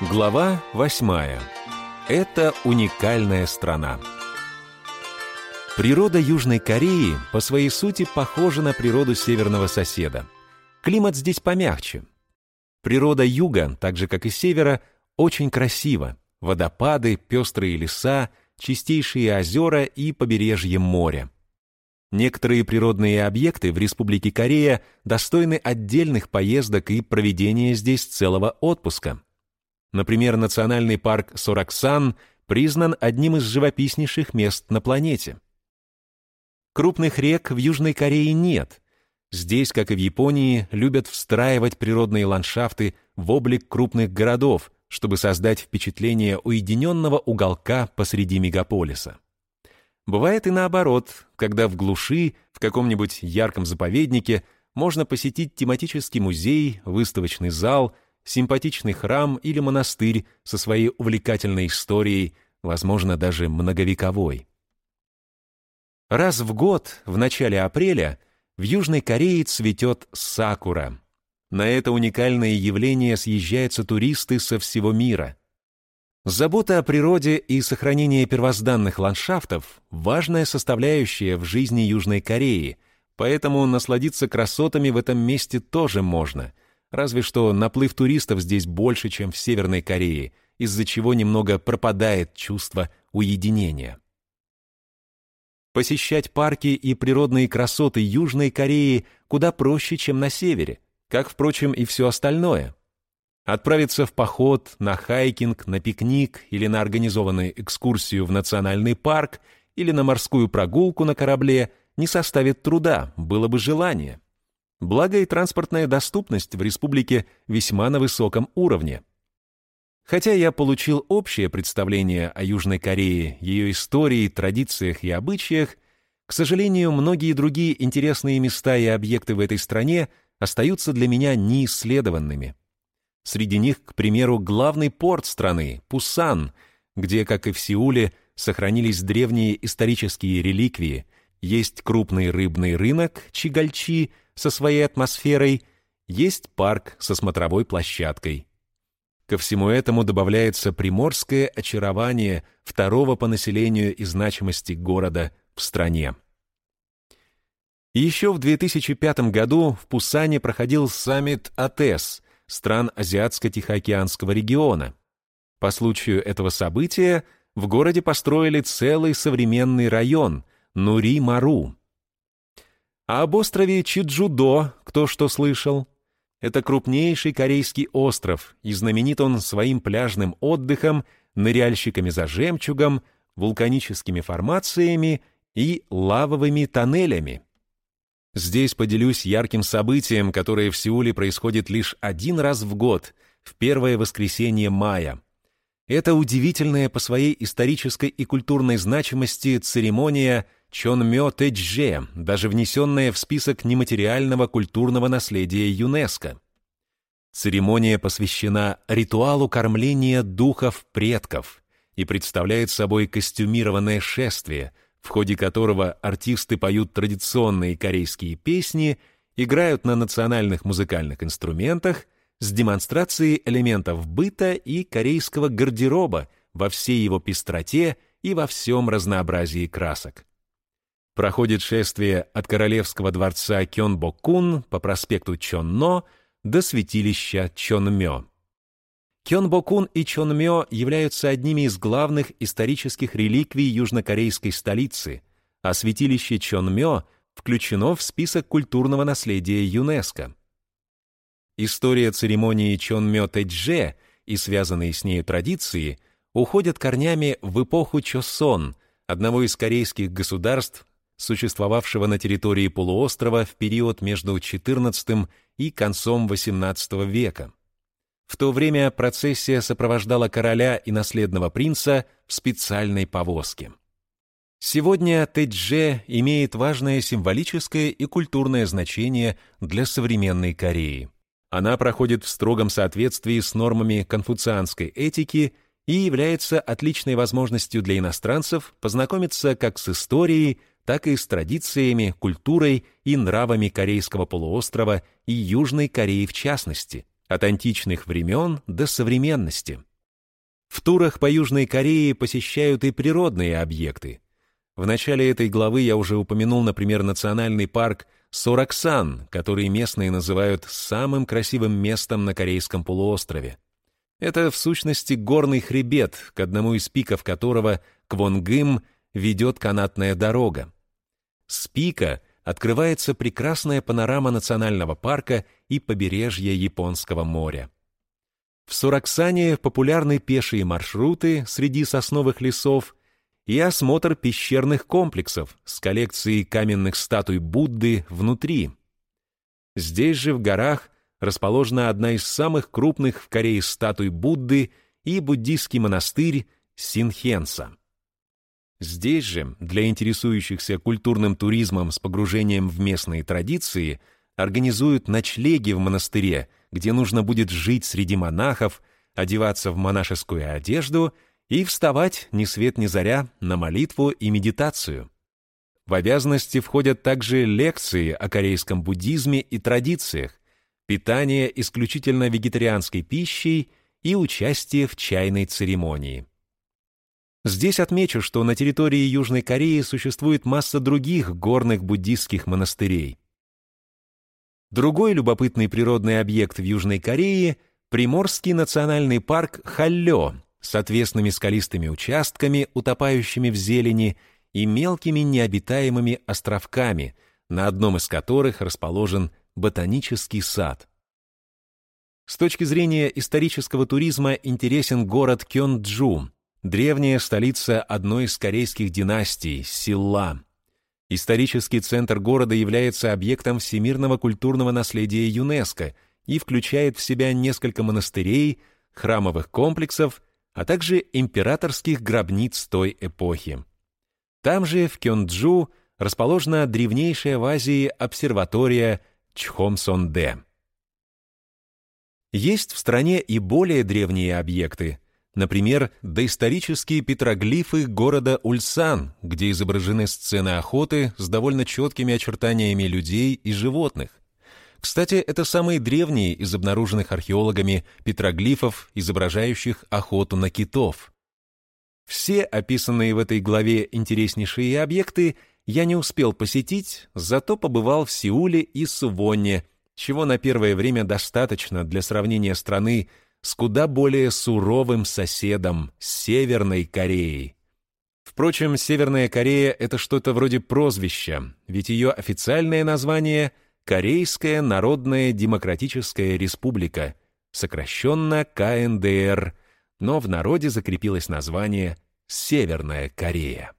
Глава 8. Это уникальная страна. Природа Южной Кореи по своей сути похожа на природу северного соседа. Климат здесь помягче. Природа юга, так же как и севера, очень красива. Водопады, пестрые леса, чистейшие озера и побережье моря. Некоторые природные объекты в Республике Корея достойны отдельных поездок и проведения здесь целого отпуска. Например, национальный парк Сораксан признан одним из живописнейших мест на планете. Крупных рек в Южной Корее нет. Здесь, как и в Японии, любят встраивать природные ландшафты в облик крупных городов, чтобы создать впечатление уединенного уголка посреди мегаполиса. Бывает и наоборот, когда в глуши, в каком-нибудь ярком заповеднике можно посетить тематический музей, выставочный зал – симпатичный храм или монастырь со своей увлекательной историей, возможно, даже многовековой. Раз в год, в начале апреля, в Южной Корее цветет сакура. На это уникальное явление съезжаются туристы со всего мира. Забота о природе и сохранение первозданных ландшафтов – важная составляющая в жизни Южной Кореи, поэтому насладиться красотами в этом месте тоже можно – Разве что наплыв туристов здесь больше, чем в Северной Корее, из-за чего немного пропадает чувство уединения. Посещать парки и природные красоты Южной Кореи куда проще, чем на севере, как, впрочем, и все остальное. Отправиться в поход, на хайкинг, на пикник или на организованную экскурсию в национальный парк или на морскую прогулку на корабле не составит труда, было бы желание. Благо и транспортная доступность в республике весьма на высоком уровне. Хотя я получил общее представление о Южной Корее, ее истории, традициях и обычаях, к сожалению, многие другие интересные места и объекты в этой стране остаются для меня неисследованными. Среди них, к примеру, главный порт страны, Пусан, где, как и в Сеуле, сохранились древние исторические реликвии, есть крупный рыбный рынок Чигальчи – со своей атмосферой, есть парк со смотровой площадкой. Ко всему этому добавляется приморское очарование второго по населению и значимости города в стране. Еще в 2005 году в Пусане проходил саммит АТЭС стран Азиатско-Тихоокеанского региона. По случаю этого события в городе построили целый современный район Нури-Мару, а об острове Чиджудо кто что слышал? Это крупнейший корейский остров, и знаменит он своим пляжным отдыхом, ныряльщиками за жемчугом, вулканическими формациями и лавовыми тоннелями. Здесь поделюсь ярким событием, которое в Сеуле происходит лишь один раз в год, в первое воскресенье мая. Это удивительная по своей исторической и культурной значимости церемония Чонмё Тэджже, даже внесенная в список нематериального культурного наследия ЮНЕСКО. Церемония посвящена ритуалу кормления духов предков и представляет собой костюмированное шествие, в ходе которого артисты поют традиционные корейские песни, играют на национальных музыкальных инструментах с демонстрацией элементов быта и корейского гардероба во всей его пестроте и во всем разнообразии красок проходит шествие от Королевского дворца Кёнбокун по проспекту Чонно до святилища Чонмё. Кёнбокун и Чонмё являются одними из главных исторических реликвий южнокорейской столицы, а святилище Чонмё включено в список культурного наследия ЮНЕСКО. История церемонии Чонмё Тэдже и связанные с нею традиции уходят корнями в эпоху Чосон, одного из корейских государств, существовавшего на территории полуострова в период между XIV и концом XVIII века. В то время процессия сопровождала короля и наследного принца в специальной повозке. Сегодня Тэдже имеет важное символическое и культурное значение для современной Кореи. Она проходит в строгом соответствии с нормами конфуцианской этики и является отличной возможностью для иностранцев познакомиться как с историей, так и с традициями, культурой и нравами Корейского полуострова и Южной Кореи в частности, от античных времен до современности. В турах по Южной Корее посещают и природные объекты. В начале этой главы я уже упомянул, например, национальный парк Сораксан, который местные называют самым красивым местом на Корейском полуострове. Это, в сущности, горный хребет, к одному из пиков которого, к Вонгым, ведет канатная дорога. С пика открывается прекрасная панорама национального парка и побережья Японского моря. В Сураксане популярны пешие маршруты среди сосновых лесов и осмотр пещерных комплексов с коллекцией каменных статуй Будды внутри. Здесь же в горах расположена одна из самых крупных в Корее статуй Будды и буддийский монастырь Синхенса. Здесь же, для интересующихся культурным туризмом с погружением в местные традиции, организуют ночлеги в монастыре, где нужно будет жить среди монахов, одеваться в монашескую одежду и вставать ни свет ни заря на молитву и медитацию. В обязанности входят также лекции о корейском буддизме и традициях, питание исключительно вегетарианской пищей и участие в чайной церемонии. Здесь отмечу, что на территории Южной Кореи существует масса других горных буддистских монастырей. Другой любопытный природный объект в Южной Корее — Приморский национальный парк Халлё с отвесными скалистыми участками, утопающими в зелени, и мелкими необитаемыми островками, на одном из которых расположен ботанический сад. С точки зрения исторического туризма интересен город Кёнджу, древняя столица одной из корейских династий – Силла. Исторический центр города является объектом всемирного культурного наследия ЮНЕСКО и включает в себя несколько монастырей, храмовых комплексов, а также императорских гробниц той эпохи. Там же, в Кёнджу, расположена древнейшая в Азии обсерватория Чхомсонде. Есть в стране и более древние объекты, Например, доисторические петроглифы города Ульсан, где изображены сцены охоты с довольно четкими очертаниями людей и животных. Кстати, это самые древние из обнаруженных археологами петроглифов, изображающих охоту на китов. Все описанные в этой главе интереснейшие объекты я не успел посетить, зато побывал в Сеуле и Сувонне, чего на первое время достаточно для сравнения страны с куда более суровым соседом Северной Кореей. Впрочем, Северная Корея — это что-то вроде прозвища, ведь ее официальное название — Корейская Народная Демократическая Республика, сокращенно КНДР, но в народе закрепилось название Северная Корея.